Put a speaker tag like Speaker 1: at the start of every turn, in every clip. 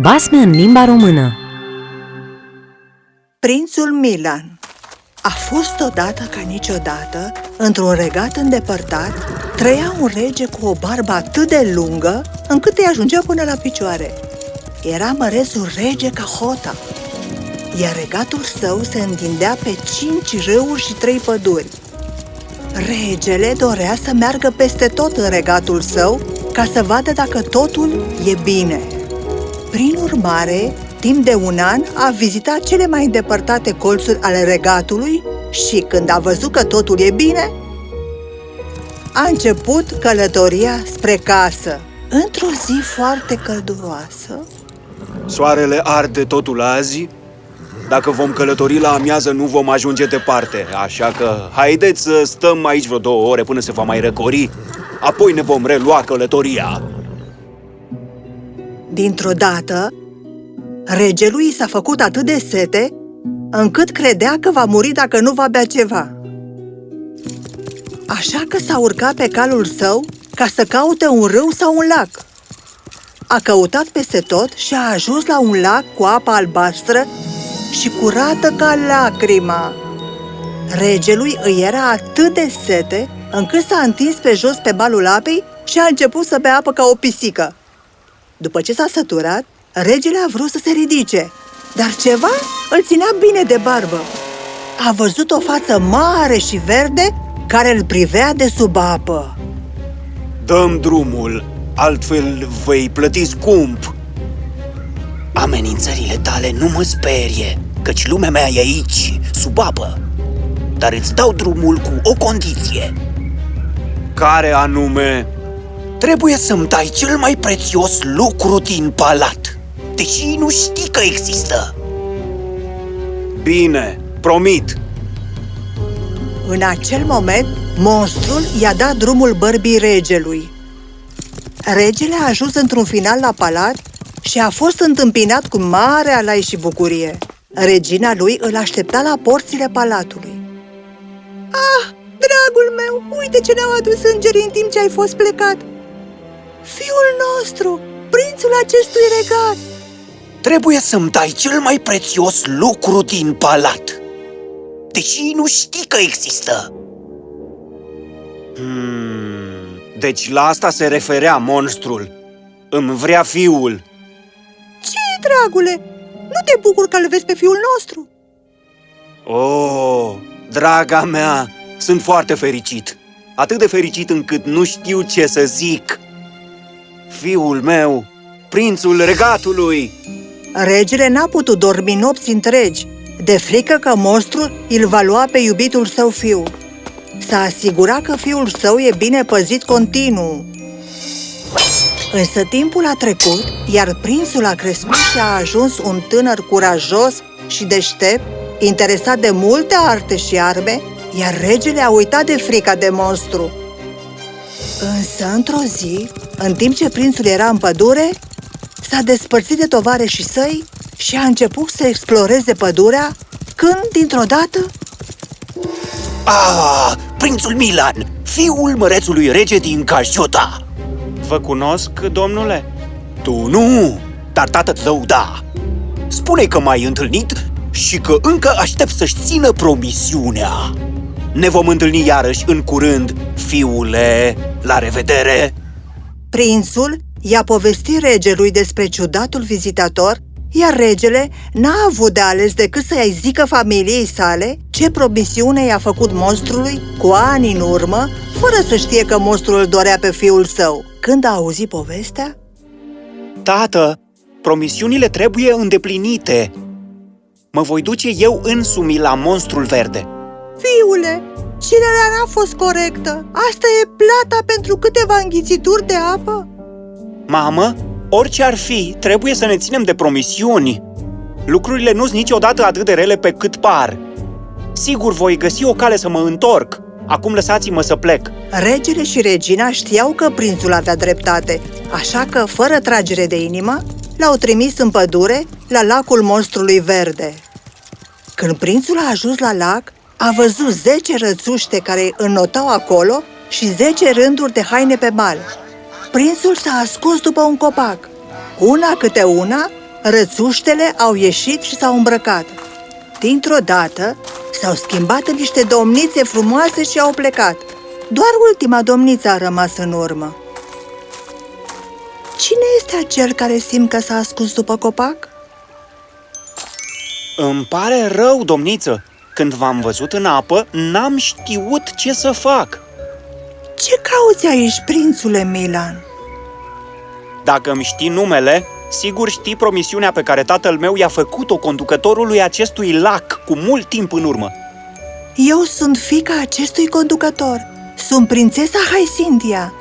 Speaker 1: Basme în limba română
Speaker 2: Prințul Milan A fost odată ca niciodată, într-un regat îndepărtat, trăia un rege cu o barbă atât de lungă încât îi ajungea până la picioare. Era mărețul rege ca hota, iar regatul său se întindea pe cinci râuri și trei păduri. Regele dorea să meargă peste tot în regatul său ca să vadă dacă totul e bine. Prin urmare, timp de un an a vizitat cele mai îndepărtate colțuri ale regatului și când a văzut că totul e bine, a început călătoria spre casă. Într-o zi foarte călduroasă,
Speaker 3: Soarele arde totul azi. Dacă vom călători la amiază, nu vom ajunge departe, așa că haideți să stăm aici vreo două ore până se va mai răcori. Apoi ne vom relua călătoria.
Speaker 2: Dintr-o dată, regelui i s-a făcut atât de sete încât credea că va muri dacă nu va bea ceva. Așa că s-a urcat pe calul său ca să caute un râu sau un lac. A căutat peste tot și a ajuns la un lac cu apă albastră și curată ca lacrima. Regelui îi era atât de sete încât s-a întins pe jos pe balul apei și a început să bea apă ca o pisică. După ce s-a săturat, regele a vrut să se ridice, dar ceva îl ținea bine de barbă. A văzut o față mare și verde care îl privea de sub apă.
Speaker 3: Dăm drumul, altfel vei plăti scump.
Speaker 4: Amenințările tale nu mă sperie, căci lumea mea e aici, sub apă. Dar îți dau drumul cu o condiție.
Speaker 3: Care anume?
Speaker 4: Trebuie să-mi dai cel mai prețios lucru din palat, deși nu știi că există.
Speaker 3: Bine, promit.
Speaker 2: În acel moment, monstrul i-a dat drumul bărbii regelui. Regele a ajuns într-un final la palat și a fost întâmpinat cu mare alai și bucurie. Regina lui îl aștepta la porțile palatului. Ah, dragul meu, uite ce ne-au adus îngerii în timp ce ai fost plecat! Fiul nostru, prințul acestui regat!
Speaker 4: Trebuie să-mi dai cel mai prețios lucru din palat, deși nu știi că există.
Speaker 3: Hmm, deci la asta se referea monstrul. Îmi vrea fiul.
Speaker 2: Ce, dragule? Nu te bucur că îl vezi pe fiul nostru?
Speaker 3: Oh, draga mea, sunt foarte fericit. Atât de fericit încât nu știu ce să zic. Fiul meu, prințul regatului.
Speaker 2: Regele n-a putut dormi nopți întregi, de frică că monstrul îl va lua pe iubitul său fiu. S-a asigurat că fiul său e bine păzit continuu. Însă timpul a trecut, iar prințul a crescut și a ajuns un tânăr curajos și deștept, interesat de multe arte și arme, iar regele a uitat de frica de monstru. Însă, într-o zi, în timp ce prințul era în pădure, s-a despărțit de tovarășii săi și a început să exploreze pădurea, când, dintr-o dată,
Speaker 4: Ah, prințul Milan, fiul mărețului rege din Cajota.
Speaker 3: Vă cunosc, domnule?
Speaker 4: Tu nu, dar tatăl tău da. Spune că m-ai întâlnit și că încă aștept să-și țină promisiunea. Ne vom întâlni iarăși în curând, fiule. La revedere!
Speaker 2: Prințul i-a povestit regelui despre ciudatul vizitator, iar regele n-a avut de ales decât să-i zică familiei sale ce promisiune i-a făcut monstrului cu ani în urmă, fără să știe că monstrul îl dorea pe fiul său. Când a auzit povestea,
Speaker 4: Tată, promisiunile trebuie îndeplinite. Mă voi duce eu însumi la monstrul verde.
Speaker 2: Fiule, cererea n-a fost corectă. Asta e plata pentru câteva înghițituri de apă?
Speaker 4: Mamă, orice ar fi, trebuie să ne ținem de promisiuni. Lucrurile nu sunt niciodată atât de rele pe cât par. Sigur, voi găsi o cale să mă întorc. Acum lăsați-mă să plec.
Speaker 2: Regele și regina știau că prințul avea dreptate, așa că, fără tragere de inimă, l-au trimis în pădure la lacul monstrului verde. Când prințul a ajuns la lac, a văzut zece rățuște care înnotau acolo și zece rânduri de haine pe mal. Prințul s-a ascuns după un copac. Una câte una, rățuștele au ieșit și s-au îmbrăcat. Dintr-o dată, s-au schimbat în niște domnițe frumoase și au plecat. Doar ultima domniță a rămas în urmă. Cine este acel care simt că s-a ascuns după copac?
Speaker 4: Îmi pare rău, domniță. Când v-am văzut în apă, n-am știut ce să fac.
Speaker 2: Ce cauți aici, prințule Milan?
Speaker 4: Dacă îmi știi numele, sigur știi promisiunea pe care tatăl meu i-a făcut-o conducătorului acestui lac cu mult timp în urmă.
Speaker 2: Eu sunt fica acestui conducător. Sunt prințesa Haisindia,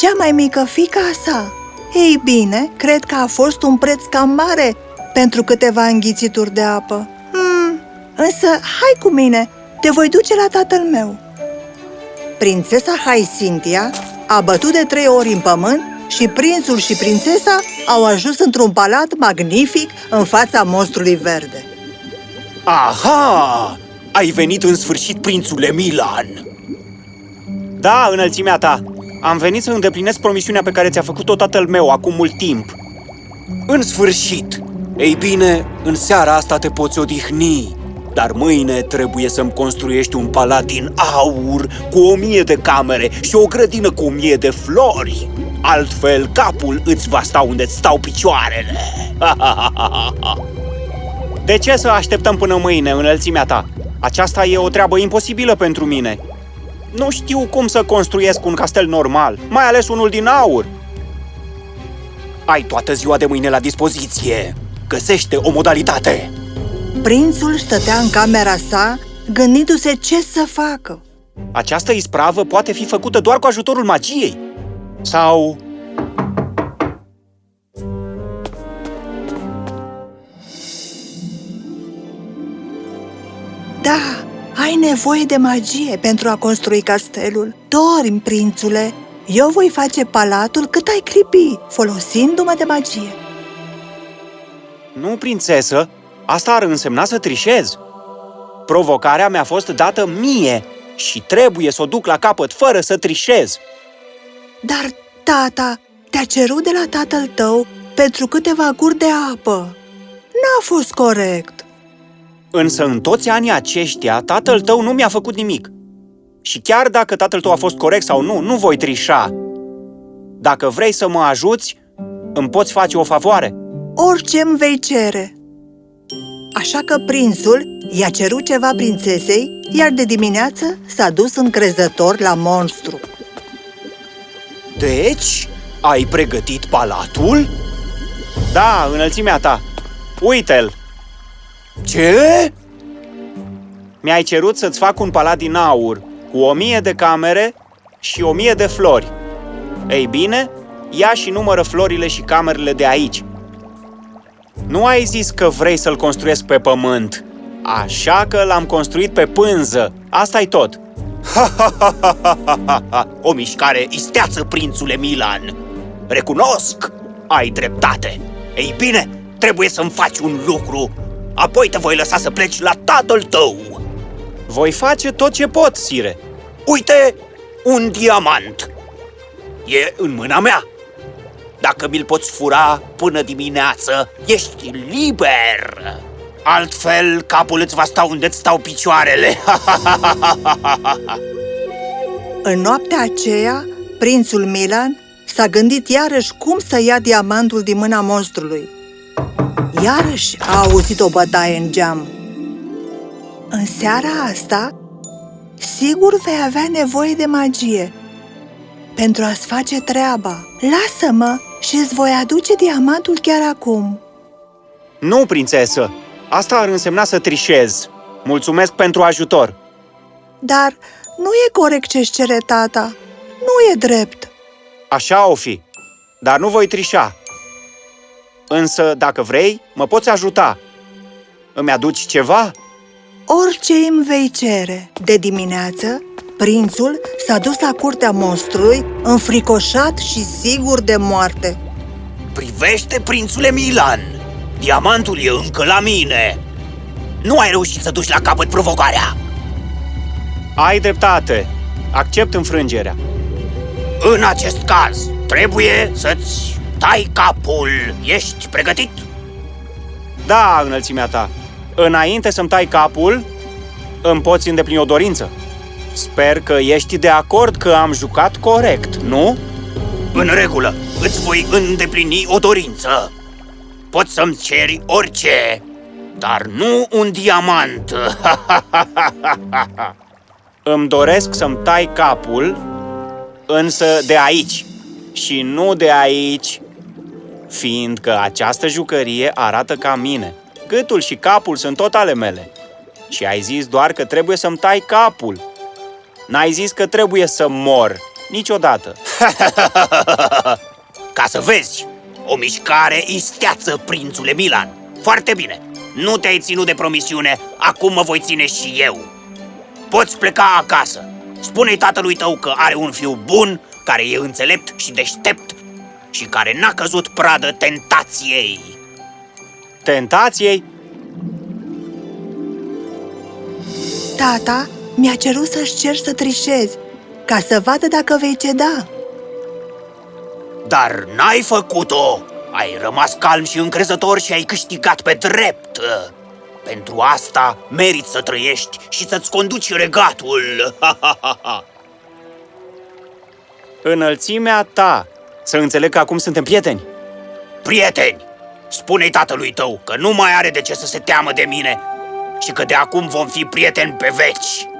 Speaker 2: cea mai mică fica a sa. Ei bine, cred că a fost un preț cam mare pentru câteva înghițituri de apă. Hmm, însă, hai cu mine, te voi duce la tatăl meu. Prințesa Haisintia a bătut de trei ori în pământ și prințul și prințesa au ajuns într-un palat magnific în fața monstrului verde.
Speaker 4: Aha! Ai venit în sfârșit, prințule Milan! Da, înălțimea ta! Am venit să îndeplinesc promisiunea pe care ți-a făcut-o tatăl meu acum mult timp. În sfârșit! Ei bine, în seara asta te poți odihni, dar mâine trebuie să-mi construiești un palat din aur cu o mie de camere și o grădină cu o mie de flori. Altfel, capul îți va sta unde stau picioarele. De ce să așteptăm până mâine, înălțimea ta? Aceasta e o treabă imposibilă pentru mine. Nu știu cum să construiesc un castel normal, mai ales unul din aur. Ai toată ziua de mâine la dispoziție. Găsește o modalitate.
Speaker 2: Prințul stătea în camera sa, gândindu-se ce să facă.
Speaker 4: Această ispravă poate fi făcută doar cu ajutorul magiei. Sau...
Speaker 2: Da, ai nevoie de magie pentru a construi castelul. Dormi, prințule! Eu voi face palatul cât ai clipi, folosindu-mă de magie.
Speaker 4: Nu, prințesă, asta ar însemna să trișez. Provocarea mi-a fost dată mie și trebuie să o duc la capăt fără să trișez.
Speaker 2: Dar tata te-a cerut de la tatăl tău pentru câteva guri de apă. N-a fost corect.
Speaker 4: Însă în toți anii aceștia, tatăl tău nu mi-a făcut nimic. Și chiar dacă tatăl tău a fost corect sau nu, nu voi trișa. Dacă vrei să mă ajuți, îmi poți face o favoare.
Speaker 2: Orice îmi vei cere. Așa că prințul i-a cerut ceva prințesei, iar de dimineață s-a dus încrezător la monstru.
Speaker 4: Deci, ai pregătit palatul? Da, înălțimea ta. Uite-l! Ce? Mi-ai cerut să-ți fac un palat din aur, cu o mie de camere și o mie de flori. Ei bine, ia și numără florile și camerele de aici. Nu ai zis că vrei să-l construiesc pe pământ, așa că l-am construit pe pânză. asta e tot. o mișcare isteață, prințule Milan. Recunosc, ai dreptate. Ei bine, trebuie să-mi faci un lucru. Apoi te voi lăsa să pleci la tatăl tău. Voi face tot ce pot, sire. Uite, un diamant. E în mâna mea. Dacă mi-l poți fura până dimineață, ești liber. Altfel, capul îți va sta unde îți stau picioarele.
Speaker 2: În noaptea aceea, prințul Milan s-a gândit iarăși cum să ia diamantul din mâna monstrului. Iarăși a auzit o bătaie în geam. În seara asta, sigur vei avea nevoie de magie pentru a-ți face treaba. Lasă-mă și îți voi aduce diamantul chiar acum.
Speaker 4: Nu, prințesă! Asta ar însemna să trișez. Mulțumesc pentru ajutor.
Speaker 2: Dar nu e corect ce-și cere tata. Nu e drept.
Speaker 4: Așa o fi, dar nu voi trișa. Însă, dacă vrei, mă poți ajuta. Îmi aduci ceva?
Speaker 2: Orice îmi vei cere. De dimineață, prințul s-a dus la curtea monstrului, înfricoșat și sigur de moarte.
Speaker 4: Privește, prințule Milan! Diamantul e încă la mine! Nu ai reușit să duci la capăt provocarea! Ai dreptate! Accept înfrângerea. În acest caz, trebuie să-ți tai capul. Ești pregătit?
Speaker 3: Da, înălțimea ta. Înainte să-mi tai capul, îmi poți îndeplini o dorință. Sper că ești de acord că am jucat corect, nu?
Speaker 4: În regulă, îți voi îndeplini o dorință. Poți să-mi ceri orice, dar nu un diamant.
Speaker 3: Îmi doresc să-mi tai capul, însă de aici și nu de aici, fiindcă această jucărie arată ca mine. Gâtul și capul sunt tot ale mele. Și ai zis doar că trebuie să-mi tai capul. N-ai zis că trebuie să mor, niciodată.
Speaker 4: Ca să vezi, o mișcare isteață, prințule Milan. Foarte bine, nu te-ai ținut de promisiune, acum mă voi ține și eu. Poți pleca acasă. Spune-i tatălui tău că are un fiu bun, care e înțelept și deștept și care n-a căzut pradă tentației.
Speaker 3: Tentației?
Speaker 2: Tata mi-a cerut să-și cer să trișezi, ca să vadă dacă vei ceda.
Speaker 4: Dar n-ai făcut-o! Ai rămas calm și încrezător și ai câștigat pe drept! Pentru asta meriți să trăiești și să-ți conduci regatul!
Speaker 3: Înălțimea ta. Să înțeleg că acum suntem prieteni.
Speaker 4: Prieteni, spune-i tatălui tău că nu mai are de ce să se teamă de mine și că de acum vom fi prieteni pe veci.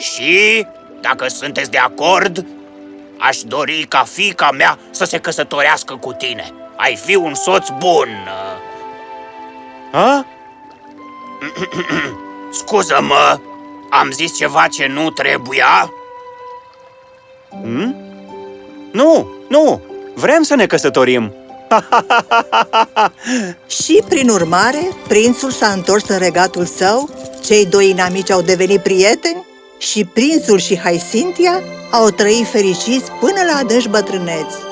Speaker 4: Și, dacă sunteți de acord, aș dori ca fiica mea să se căsătorească cu tine. Ai fi un soț bun.
Speaker 3: A?
Speaker 4: Scuză-mă, am zis ceva ce nu trebuia?
Speaker 3: Hmm? Nu, nu, vrem să ne căsătorim.
Speaker 2: Și, prin urmare, prințul s-a întors în regatul său, cei doi inamici au devenit prieteni și prințul și Haisintia au trăit fericiți până la adânci bătrâneți.